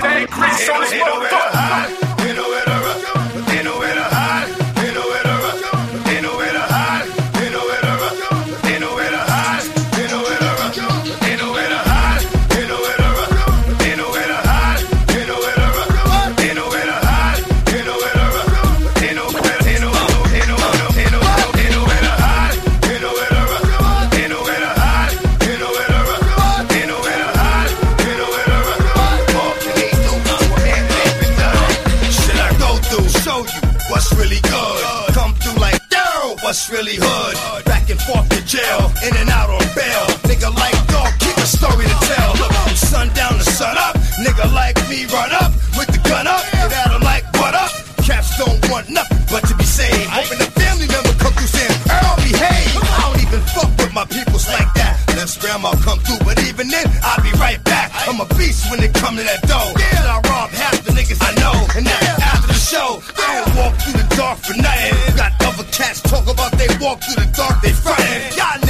Hey, Chris on this. Show you what's really good. Come through like yo, what's really hood. Back and forth to jail, in and out on bail. Nigga like dog, keep a story to tell. Look, from sundown to sun up. Nigga like me run up with the gun up. Get 'em like what up? Caps don't want nothing but to be saved. Hoping the family member come through saying, Earl, behave. I don't even fuck with my peoples like that. Unless grandma come through, but even then, I'll be right back. I'm a beast when it come to that dough. Yeah, I rob half the niggas I know. And now after the show, dark for nothing. Got other cats talk about they walk through the dark, they frontin'. Y'all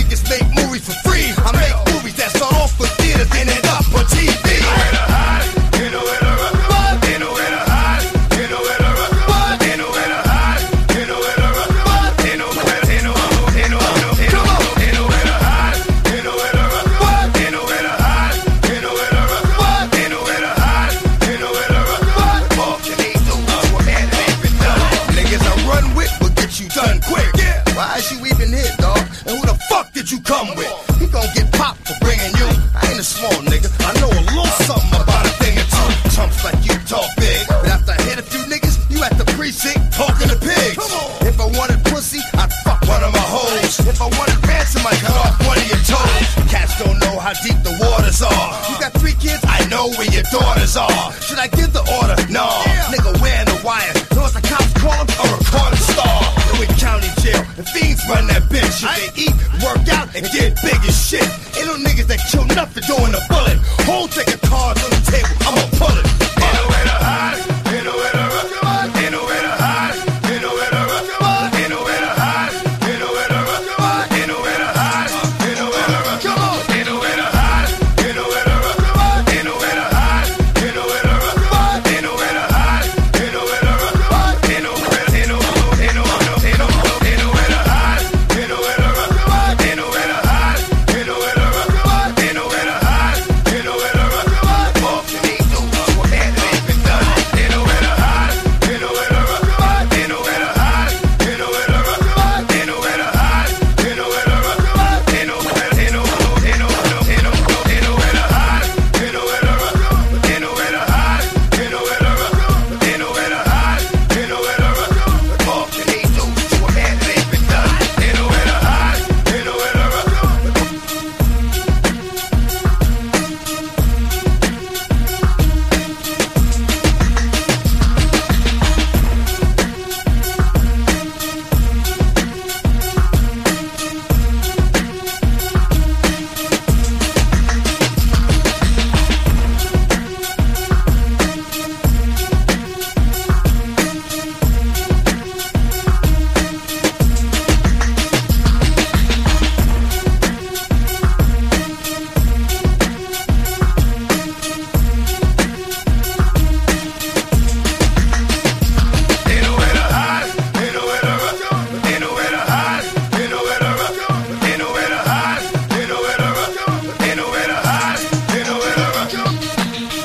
pussy, I'd fuck one of my hoes. If I wanted ransom, I'd cut off one of your toes. Cats don't know how deep the waters are. You got three kids, I know where your daughters are. Should I give the order? No. Nigga wearing the wire. Know the cops call him? A recording star. In county jail, the fiends run that bitch. If they eat, work out, and get big as shit. Ain't no niggas that kill nothing doing a bullet. Hole take a